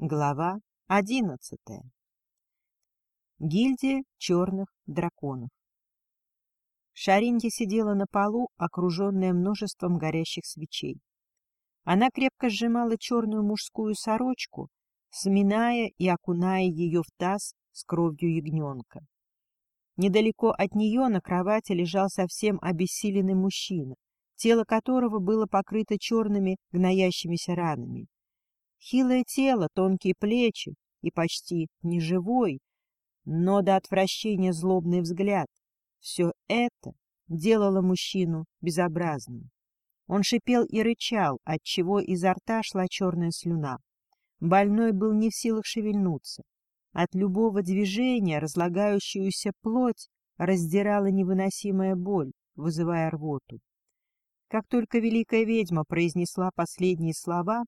Глава одиннадцатая. Гильдия черных драконов. Шаринья сидела на полу, окруженная множеством горящих свечей. Она крепко сжимала черную мужскую сорочку, сминая и окуная ее в таз с кровью ягненка. Недалеко от нее на кровати лежал совсем обессиленный мужчина, тело которого было покрыто черными гноящимися ранами. Хилое тело, тонкие плечи и почти неживой, но до отвращения злобный взгляд. Все это делало мужчину безобразным. Он шипел и рычал, отчего изо рта шла черная слюна. Больной был не в силах шевельнуться. От любого движения разлагающуюся плоть раздирала невыносимая боль, вызывая рвоту. Как только великая ведьма произнесла последние слова,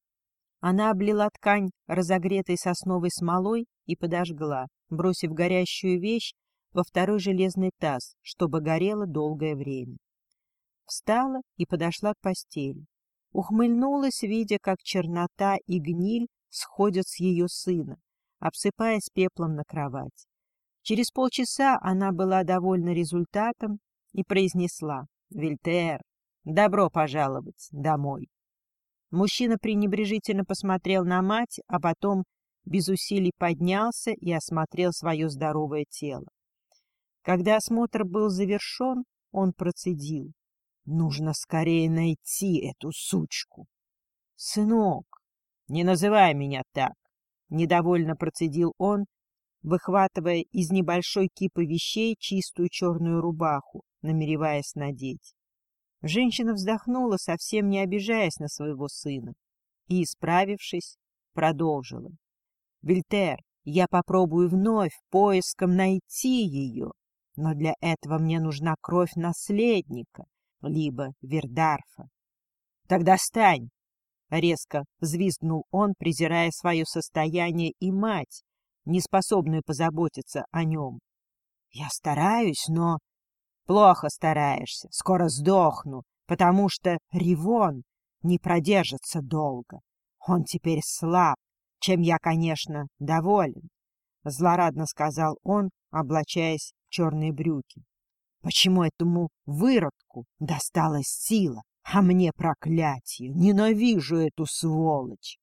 она облила ткань разогретой сосновой смолой и подожгла, бросив горящую вещь во второй железный таз, чтобы горело долгое время. Встала и подошла к постели. Ухмыльнулась, видя, как чернота и гниль сходят с ее сына, обсыпаясь пеплом на кровать. Через полчаса она была довольна результатом и произнесла «Вильтер, добро пожаловать домой». Мужчина пренебрежительно посмотрел на мать, а потом без усилий поднялся и осмотрел свое здоровое тело. Когда осмотр был завершен, он процедил. «Нужно скорее найти эту сучку!» «Сынок, не называй меня так!» — недовольно процедил он, выхватывая из небольшой кипы вещей чистую черную рубаху, намереваясь надеть. Женщина вздохнула, совсем не обижаясь на своего сына, и, исправившись, продолжила. — Вильтер, я попробую вновь поиском найти ее, но для этого мне нужна кровь наследника, либо Вердарфа. — Тогда стань! — резко взвизгнул он, презирая свое состояние и мать, неспособную позаботиться о нем. — Я стараюсь, но Плохо стараешься, скоро сдохну, потому что Ривон не продержится долго. Он теперь слаб, чем я, конечно, доволен, — злорадно сказал он, облачаясь в черные брюки. Почему этому выродку досталась сила, а мне проклятие? Ненавижу эту сволочь!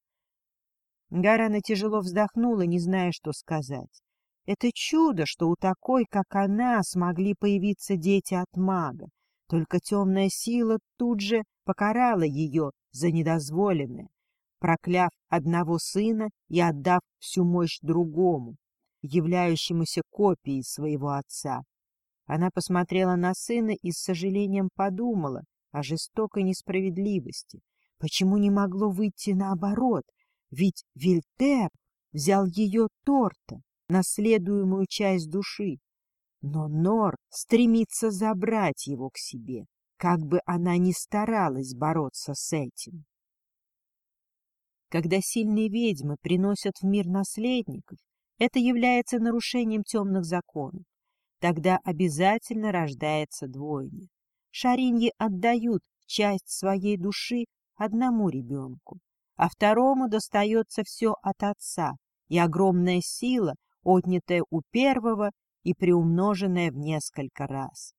Гарана тяжело вздохнула, не зная, что сказать. Это чудо, что у такой, как она, смогли появиться дети от мага. Только темная сила тут же покарала ее за недозволенное, прокляв одного сына и отдав всю мощь другому, являющемуся копией своего отца. Она посмотрела на сына и с сожалением подумала о жестокой несправедливости. Почему не могло выйти наоборот? Ведь Вильтер взял ее торта наследуемую часть души. Но Нор стремится забрать его к себе, как бы она ни старалась бороться с этим. Когда сильные ведьмы приносят в мир наследников, это является нарушением темных законов. Тогда обязательно рождается двойня. Шариньи отдают часть своей души одному ребенку, а второму достается все от отца, и огромная сила отнятое у первого и приумноженное в несколько раз.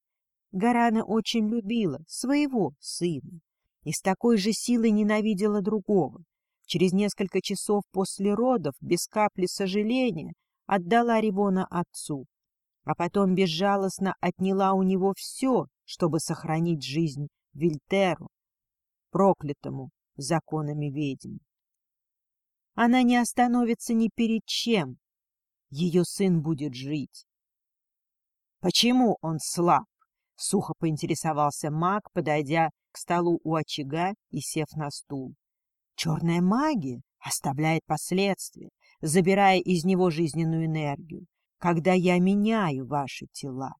Гарана очень любила своего сына и с такой же силой ненавидела другого. Через несколько часов после родов, без капли сожаления, отдала Ривона отцу, а потом безжалостно отняла у него все, чтобы сохранить жизнь Вильтеру, проклятому законами ведьм. Она не остановится ни перед чем, ее сын будет жить. — Почему он слаб? — сухо поинтересовался маг, подойдя к столу у очага и сев на стул. — Черная магия оставляет последствия, забирая из него жизненную энергию, когда я меняю ваши тела.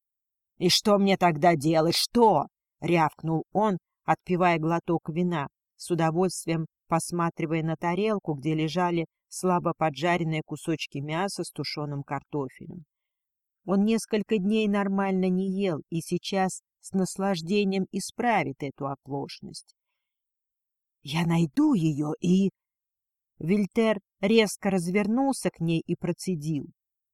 — И что мне тогда делать? Что? — рявкнул он, отпивая глоток вина, с удовольствием посматривая на тарелку, где лежали слабо поджаренные кусочки мяса с тушеным картофелем. Он несколько дней нормально не ел и сейчас с наслаждением исправит эту оплошность. — Я найду ее и... Вильтер резко развернулся к ней и процедил.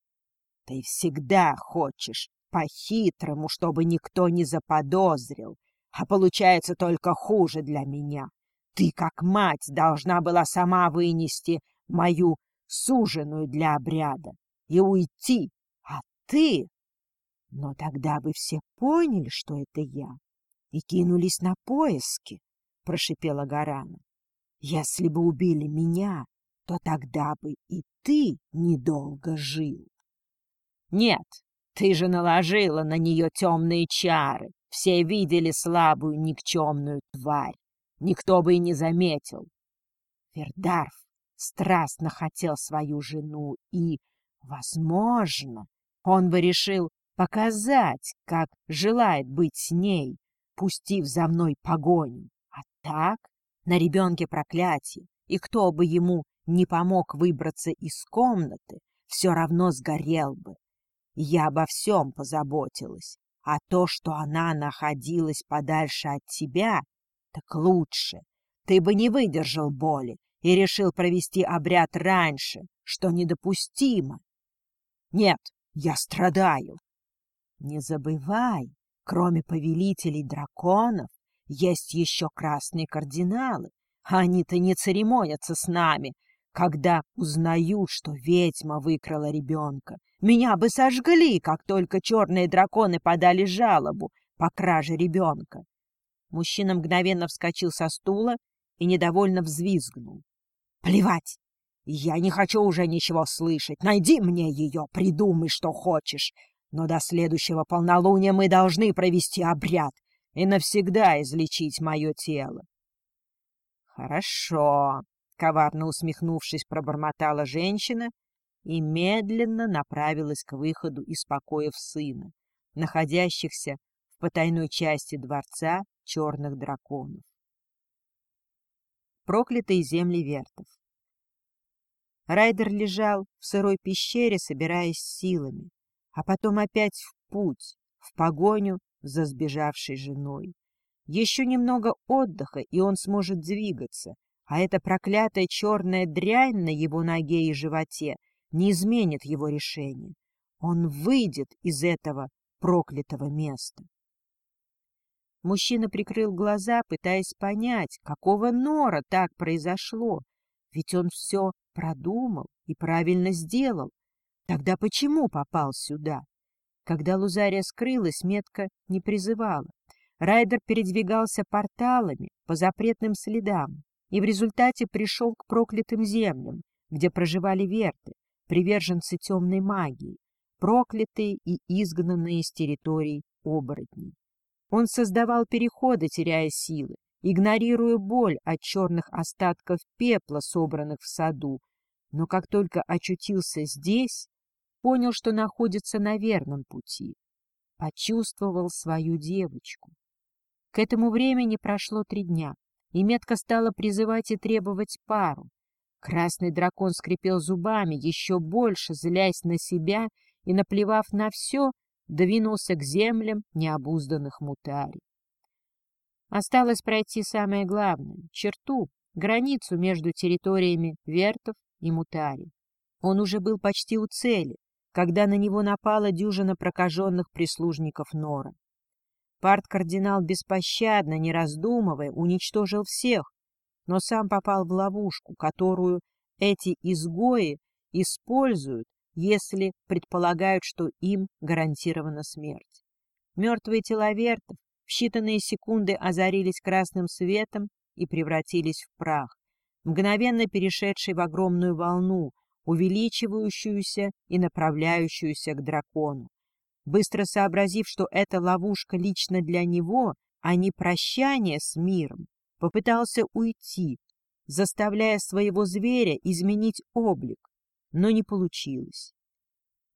— Ты всегда хочешь по-хитрому, чтобы никто не заподозрил, а получается только хуже для меня. Ты, как мать, должна была сама вынести мою суженую для обряда и уйти, а ты... Но тогда бы все поняли, что это я, и кинулись на поиски, — прошипела Гарана. Если бы убили меня, то тогда бы и ты недолго жил. Нет, ты же наложила на нее темные чары. Все видели слабую никчемную тварь. Никто бы и не заметил. Вердарф страстно хотел свою жену и, возможно, он бы решил показать, как желает быть с ней, пустив за мной погоню. А так на ребенке проклятие, и кто бы ему не помог выбраться из комнаты, все равно сгорел бы. Я обо всем позаботилась, а то, что она находилась подальше от тебя, так лучше. Ты бы не выдержал боли и решил провести обряд раньше, что недопустимо. Нет, я страдаю. Не забывай, кроме повелителей драконов, есть еще красные кардиналы. Они-то не церемонятся с нами, когда узнают, что ведьма выкрала ребенка. Меня бы сожгли, как только черные драконы подали жалобу по краже ребенка. Мужчина мгновенно вскочил со стула и недовольно взвизгнул. Плевать! Я не хочу уже ничего слышать. Найди мне ее, придумай, что хочешь. Но до следующего полнолуния мы должны провести обряд и навсегда излечить мое тело. Хорошо, коварно усмехнувшись, пробормотала женщина и медленно направилась к выходу из покоев сына, находящихся в потайной части дворца черных драконов проклятые земли вертов. Райдер лежал в сырой пещере, собираясь силами, а потом опять в путь, в погоню за сбежавшей женой. Еще немного отдыха, и он сможет двигаться, а эта проклятая черная дрянь на его ноге и животе не изменит его решение. Он выйдет из этого проклятого места. Мужчина прикрыл глаза, пытаясь понять, какого нора так произошло. Ведь он все продумал и правильно сделал. Тогда почему попал сюда? Когда Лузария скрылась, метка не призывала. Райдер передвигался порталами по запретным следам и в результате пришел к проклятым землям, где проживали верты, приверженцы темной магии, проклятые и изгнанные с территорий оборотней. Он создавал переходы, теряя силы, игнорируя боль от черных остатков пепла, собранных в саду. Но как только очутился здесь, понял, что находится на верном пути. Почувствовал свою девочку. К этому времени прошло три дня, и метка стала призывать и требовать пару. Красный дракон скрипел зубами, еще больше злясь на себя и наплевав на все, двинулся к землям необузданных мутарий. Осталось пройти самое главное — черту, границу между территориями вертов и мутарий. Он уже был почти у цели, когда на него напала дюжина прокаженных прислужников Нора. Парт-кардинал беспощадно, не раздумывая, уничтожил всех, но сам попал в ловушку, которую эти изгои используют если предполагают, что им гарантирована смерть. Мертвые тела вертов в считанные секунды озарились красным светом и превратились в прах, мгновенно перешедший в огромную волну, увеличивающуюся и направляющуюся к дракону. Быстро сообразив, что это ловушка лично для него, а не прощание с миром, попытался уйти, заставляя своего зверя изменить облик, но не получилось.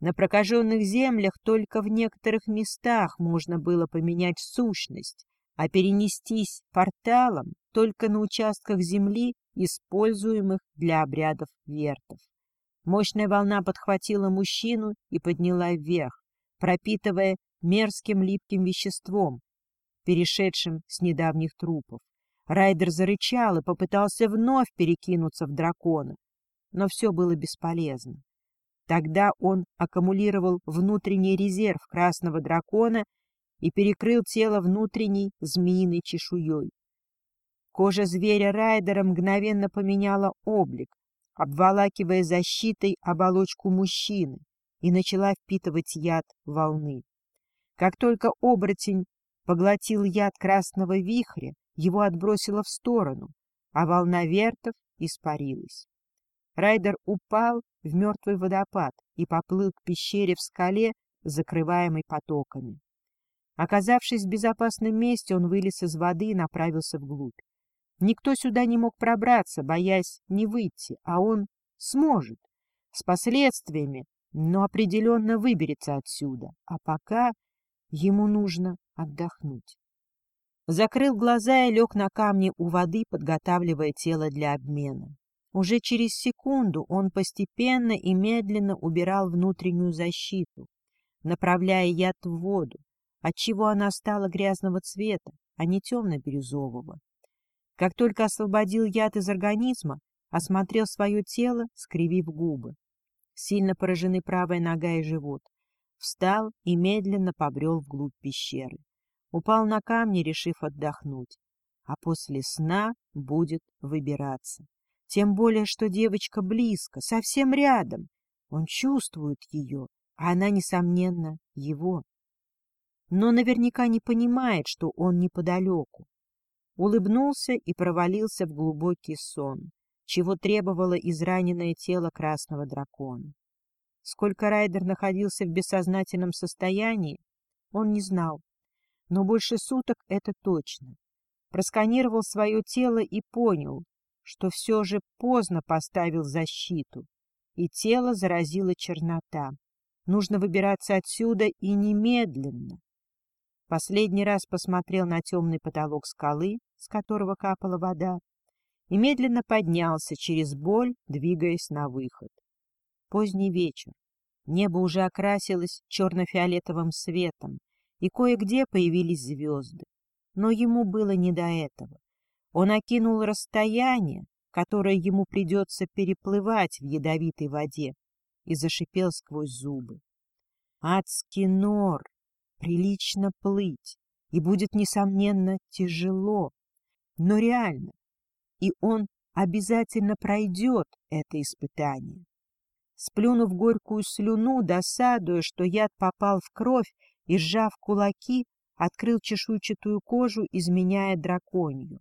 На прокаженных землях только в некоторых местах можно было поменять сущность, а перенестись порталом только на участках земли, используемых для обрядов вертов. Мощная волна подхватила мужчину и подняла вверх, пропитывая мерзким липким веществом, перешедшим с недавних трупов. Райдер зарычал и попытался вновь перекинуться в дракона, но все было бесполезно. Тогда он аккумулировал внутренний резерв красного дракона и перекрыл тело внутренней змеиной чешуей. Кожа зверя Райдера мгновенно поменяла облик, обволакивая защитой оболочку мужчины, и начала впитывать яд волны. Как только оборотень поглотил яд красного вихря, его отбросило в сторону, а волна вертов испарилась. Райдер упал в мертвый водопад и поплыл к пещере в скале, закрываемой потоками. Оказавшись в безопасном месте, он вылез из воды и направился вглубь. Никто сюда не мог пробраться, боясь не выйти, а он сможет, с последствиями, но определенно выберется отсюда. А пока ему нужно отдохнуть. Закрыл глаза и лег на камни у воды, подготавливая тело для обмена. Уже через секунду он постепенно и медленно убирал внутреннюю защиту, направляя яд в воду, отчего она стала грязного цвета, а не темно-бирюзового. Как только освободил яд из организма, осмотрел свое тело, скривив губы. Сильно поражены правая нога и живот. Встал и медленно побрел вглубь пещеры. Упал на камни, решив отдохнуть. А после сна будет выбираться. Тем более, что девочка близко, совсем рядом. Он чувствует ее, а она, несомненно, его. Но наверняка не понимает, что он неподалеку улыбнулся и провалился в глубокий сон, чего требовало израненное тело красного дракона. Сколько Райдер находился в бессознательном состоянии, он не знал, но больше суток это точно. Просканировал свое тело и понял, что все же поздно поставил защиту, и тело заразила чернота. Нужно выбираться отсюда и немедленно. Последний раз посмотрел на темный потолок скалы, с которого капала вода, и медленно поднялся через боль, двигаясь на выход. Поздний вечер. Небо уже окрасилось черно-фиолетовым светом, и кое-где появились звезды. Но ему было не до этого. Он окинул расстояние, которое ему придется переплывать в ядовитой воде, и зашипел сквозь зубы. Адский нор! прилично плыть, и будет, несомненно, тяжело, но реально, и он обязательно пройдет это испытание. Сплюнув горькую слюну, досадуя, что яд попал в кровь, и, сжав кулаки, открыл чешуйчатую кожу, изменяя драконью.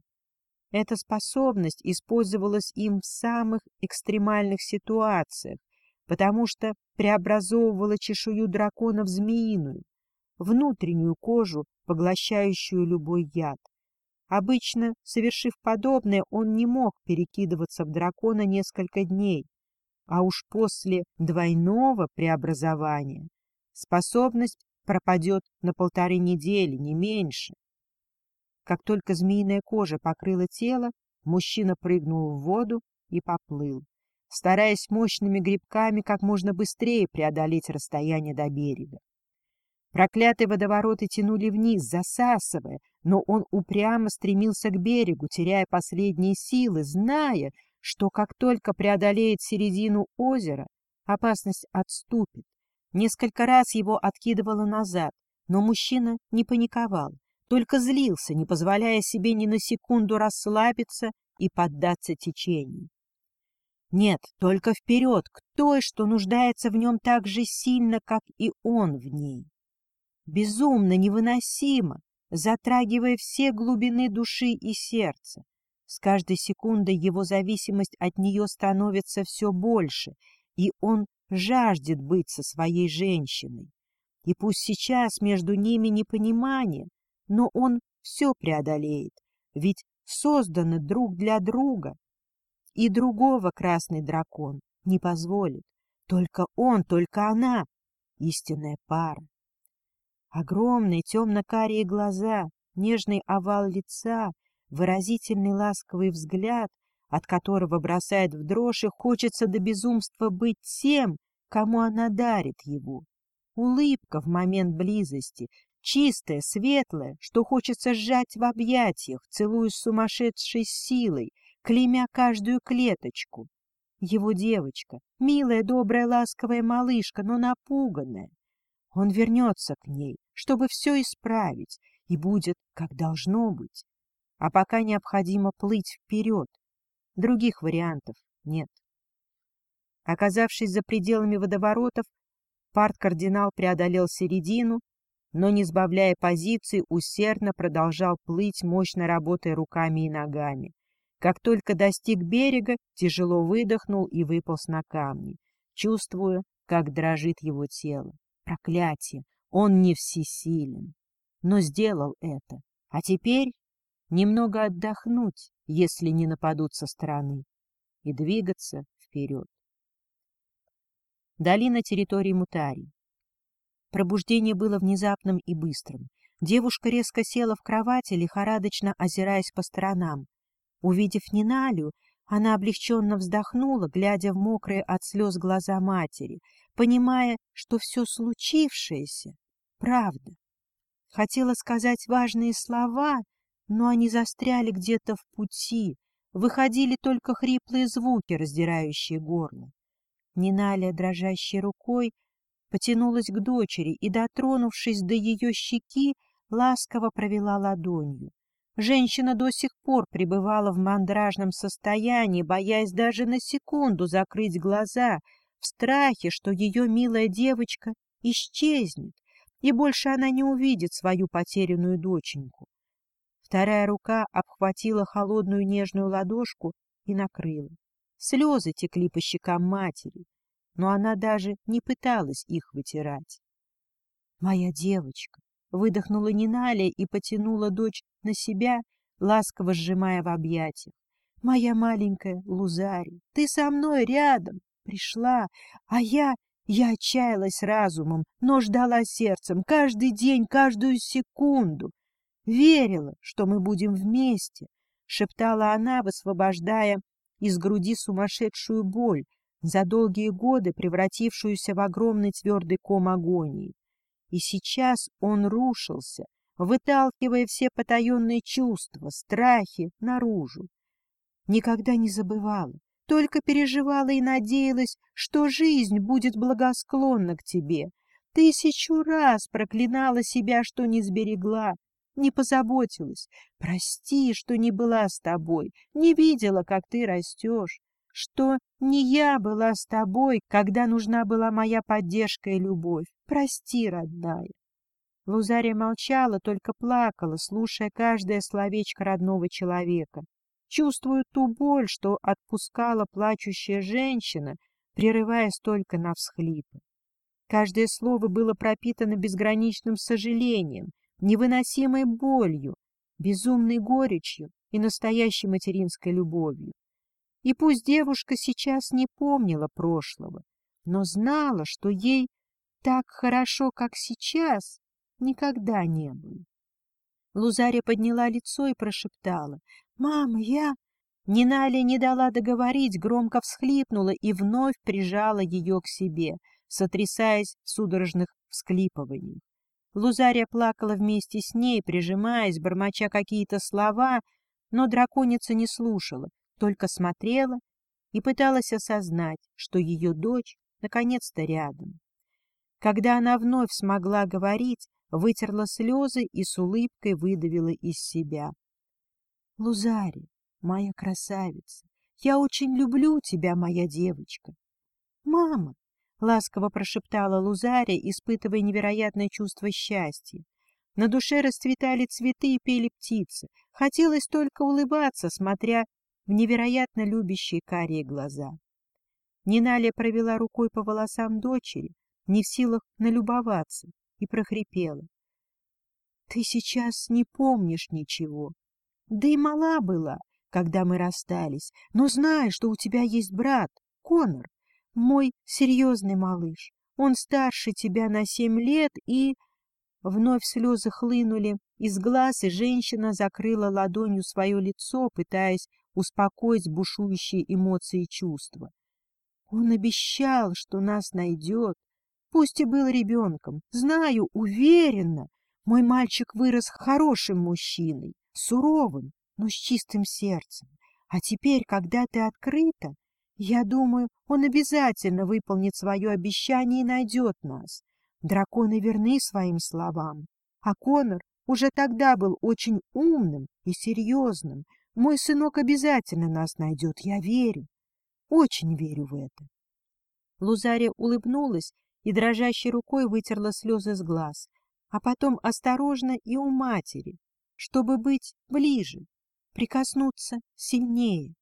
Эта способность использовалась им в самых экстремальных ситуациях, потому что преобразовывала чешую дракона в змеиную, внутреннюю кожу, поглощающую любой яд. Обычно, совершив подобное, он не мог перекидываться в дракона несколько дней, а уж после двойного преобразования способность пропадет на полторы недели, не меньше. Как только змеиная кожа покрыла тело, мужчина прыгнул в воду и поплыл, стараясь мощными грибками как можно быстрее преодолеть расстояние до берега. Проклятые водовороты тянули вниз, засасывая, но он упрямо стремился к берегу, теряя последние силы, зная, что как только преодолеет середину озера, опасность отступит. Несколько раз его откидывало назад, но мужчина не паниковал, только злился, не позволяя себе ни на секунду расслабиться и поддаться течению. Нет, только вперед, к той, что нуждается в нем так же сильно, как и он в ней безумно, невыносимо, затрагивая все глубины души и сердца. С каждой секундой его зависимость от нее становится все больше, и он жаждет быть со своей женщиной. И пусть сейчас между ними непонимание, но он все преодолеет, ведь созданы друг для друга. И другого красный дракон не позволит. Только он, только она — истинная пара. Огромные темно-карие глаза, нежный овал лица, выразительный ласковый взгляд, от которого бросает в дрожь и хочется до безумства быть тем, кому она дарит его. Улыбка в момент близости, чистое, светлое, что хочется сжать в объятиях, целуя сумасшедшей силой, клеймя каждую клеточку. Его девочка, милая, добрая, ласковая малышка, но напуганная. Он вернется к ней, чтобы все исправить, и будет, как должно быть. А пока необходимо плыть вперед. Других вариантов нет. Оказавшись за пределами водоворотов, парт-кардинал преодолел середину но, не сбавляя позиции, усердно продолжал плыть, мощно работая руками и ногами. Как только достиг берега, тяжело выдохнул и выполз на камни, чувствуя, как дрожит его тело. Проклятие! Он не всесилен. Но сделал это. А теперь немного отдохнуть, если не нападут со стороны, и двигаться вперед. Долина территории Мутари. Пробуждение было внезапным и быстрым. Девушка резко села в кровати, лихорадочно озираясь по сторонам. Увидев Ниналю, она облегченно вздохнула, глядя в мокрые от слез глаза матери, понимая, что все случившееся — правда. Хотела сказать важные слова, но они застряли где-то в пути, выходили только хриплые звуки, раздирающие горло. Ниналя, дрожащей рукой, потянулась к дочери и, дотронувшись до ее щеки, ласково провела ладонью. Женщина до сих пор пребывала в мандражном состоянии, боясь даже на секунду закрыть глаза, в страхе, что ее милая девочка исчезнет, и больше она не увидит свою потерянную доченьку. Вторая рука обхватила холодную нежную ладошку и накрыла. Слезы текли по щекам матери но она даже не пыталась их вытирать. «Моя девочка!» — выдохнула Ниналя и потянула дочь на себя, ласково сжимая в объятиях. «Моя маленькая Лузари, ты со мной рядом, пришла, а я...» Я отчаялась разумом, но ждала сердцем каждый день, каждую секунду. Верила, что мы будем вместе, — шептала она, высвобождая из груди сумасшедшую боль, за долгие годы превратившуюся в огромный твердый ком агонии. И сейчас он рушился, выталкивая все потаенные чувства, страхи наружу. Никогда не забывала, только переживала и надеялась, что жизнь будет благосклонна к тебе. Тысячу раз проклинала себя, что не сберегла, не позаботилась. Прости, что не была с тобой, не видела, как ты растешь что не я была с тобой, когда нужна была моя поддержка и любовь. Прости, родная. Лузария молчала, только плакала, слушая каждое словечко родного человека, чувствуя ту боль, что отпускала плачущая женщина, прерываясь только на всхлипы. Каждое слово было пропитано безграничным сожалением, невыносимой болью, безумной горечью и настоящей материнской любовью. И пусть девушка сейчас не помнила прошлого, но знала, что ей так хорошо, как сейчас, никогда не было. Лузаря подняла лицо и прошептала. — Мама, я... Ниналя не дала договорить, громко всхлипнула и вновь прижала ее к себе, сотрясаясь в судорожных всклипываниях. Лузария плакала вместе с ней, прижимаясь, бормоча какие-то слова, но драконица не слушала, только смотрела и пыталась осознать, что ее дочь наконец-то рядом. Когда она вновь смогла говорить, вытерла слезы и с улыбкой выдавила из себя. — Лузари, моя красавица, я очень люблю тебя, моя девочка. — Мама! — ласково прошептала Лузария, испытывая невероятное чувство счастья. На душе расцветали цветы и пели птицы. Хотелось только улыбаться, смотря в невероятно любящие карие глаза. Ниналия провела рукой по волосам дочери, не в силах налюбоваться, и прохрипела. — Ты сейчас не помнишь ничего. Да и мала была, когда мы расстались, но знаю, что у тебя есть брат, Конор, мой серьезный малыш. Он старше тебя на семь лет и... Вновь слезы хлынули из глаз, и женщина закрыла ладонью свое лицо, пытаясь успокоить бушующие эмоции и чувства. Он обещал, что нас найдет, пусть и был ребенком, знаю, уверенно, Мой мальчик вырос хорошим мужчиной, суровым, но с чистым сердцем. А теперь, когда ты открыта, я думаю, он обязательно выполнит свое обещание и найдет нас. Драконы верны своим словам. А Конор уже тогда был очень умным и серьезным. Мой сынок обязательно нас найдет, я верю. Очень верю в это. Лузария улыбнулась и дрожащей рукой вытерла слезы с глаз, а потом осторожно и у матери, чтобы быть ближе, прикоснуться сильнее.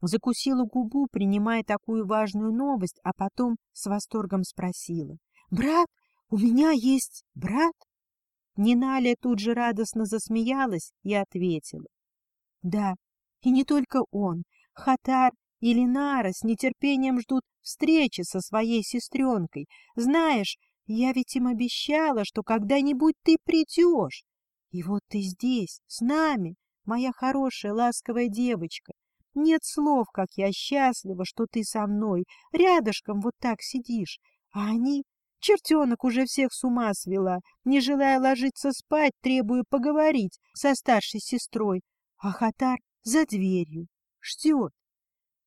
Закусила губу, принимая такую важную новость, а потом с восторгом спросила. — Брат, у меня есть брат? Ниналия тут же радостно засмеялась и ответила. — Да, и не только он. Хатар и Линара с нетерпением ждут встречи со своей сестренкой. Знаешь, я ведь им обещала, что когда-нибудь ты придешь. И вот ты здесь, с нами, моя хорошая, ласковая девочка. Нет слов, как я счастлива, что ты со мной, рядышком вот так сидишь. А они... Чертенок уже всех с ума свела, не желая ложиться спать, требуя поговорить со старшей сестрой. А Хатар за дверью. Ждет.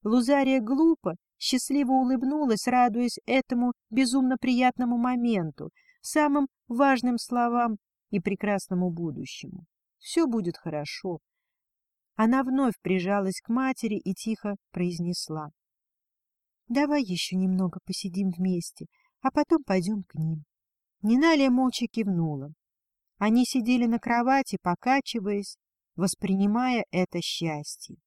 Лузария глупо, счастливо улыбнулась, радуясь этому безумно приятному моменту, самым важным словам и прекрасному будущему. Все будет хорошо. Она вновь прижалась к матери и тихо произнесла. — Давай еще немного посидим вместе, а потом пойдем к ним. Ниналия молча кивнула. Они сидели на кровати, покачиваясь, воспринимая это счастье.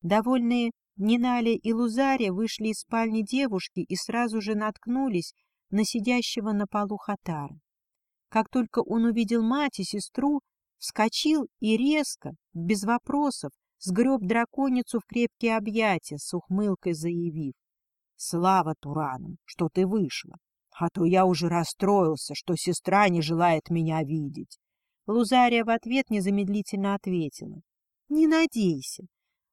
Довольные Ниналия и Лузария вышли из спальни девушки и сразу же наткнулись на сидящего на полу Хатара. Как только он увидел мать и сестру, вскочил и резко, без вопросов, сгреб драконицу в крепкие объятия, с ухмылкой заявив. — Слава Туранам, что ты вышла, а то я уже расстроился, что сестра не желает меня видеть. Лузария в ответ незамедлительно ответила. — Не надейся.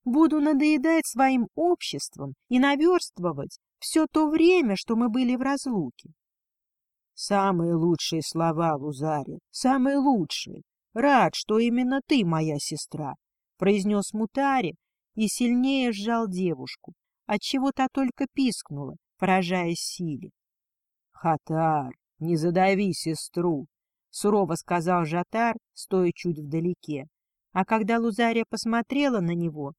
Буду надоедать своим обществом и наверстывать все то время, что мы были в разлуке. — Самые лучшие слова, Лузария, самые лучшие. Рад, что именно ты моя сестра, — произнес Мутари и сильнее сжал девушку, отчего та только пискнула, поражаясь силе. — Хатар, не задави сестру, — сурово сказал Жатар, стоя чуть вдалеке. А когда Лузария посмотрела на него,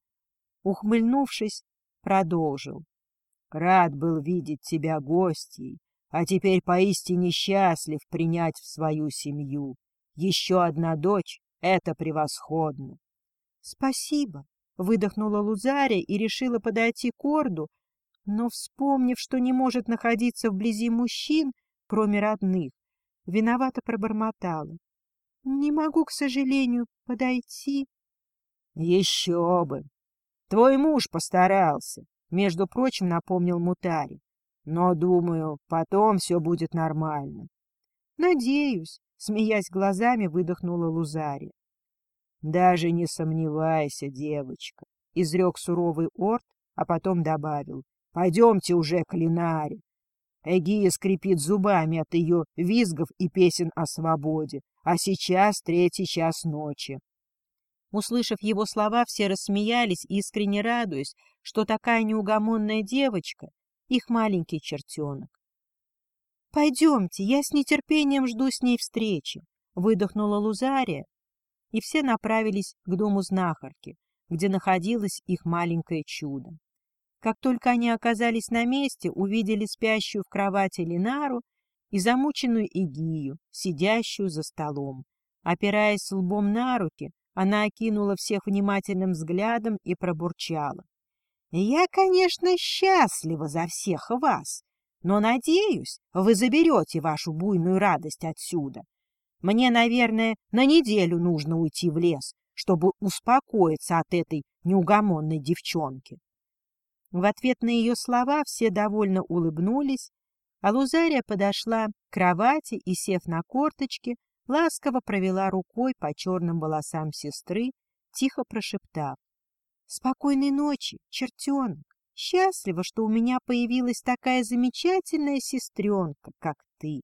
ухмыльнувшись, продолжил. — Рад был видеть тебя гостьей, а теперь поистине счастлив принять в свою семью. Еще одна дочь — это превосходно. — Спасибо, — выдохнула Лузария и решила подойти к Орду, но, вспомнив, что не может находиться вблизи мужчин, кроме родных, виновато пробормотала. — Не могу, к сожалению, подойти. — Еще бы! Твой муж постарался, — между прочим напомнил Мутари. Но, думаю, потом все будет нормально. — Надеюсь, Смеясь глазами, выдохнула Лузари. Даже не сомневайся, девочка, — изрек суровый Орд, а потом добавил. — Пойдемте уже к Линаре. Эгия скрипит зубами от ее визгов и песен о свободе, а сейчас третий час ночи. Услышав его слова, все рассмеялись, искренне радуясь, что такая неугомонная девочка — их маленький чертенок. «Пойдемте, я с нетерпением жду с ней встречи», — выдохнула Лузария, и все направились к дому знахарки, где находилось их маленькое чудо. Как только они оказались на месте, увидели спящую в кровати Линару и замученную Игию, сидящую за столом. Опираясь лбом на руки, она окинула всех внимательным взглядом и пробурчала. — Я, конечно, счастлива за всех вас, но, надеюсь, вы заберете вашу буйную радость отсюда. Мне, наверное, на неделю нужно уйти в лес, чтобы успокоиться от этой неугомонной девчонки. В ответ на ее слова все довольно улыбнулись, а Лузария подошла к кровати и, сев на корточки, ласково провела рукой по черным волосам сестры, тихо прошептав. — Спокойной ночи, чертенок! Счастлива, что у меня появилась такая замечательная сестренка, как ты.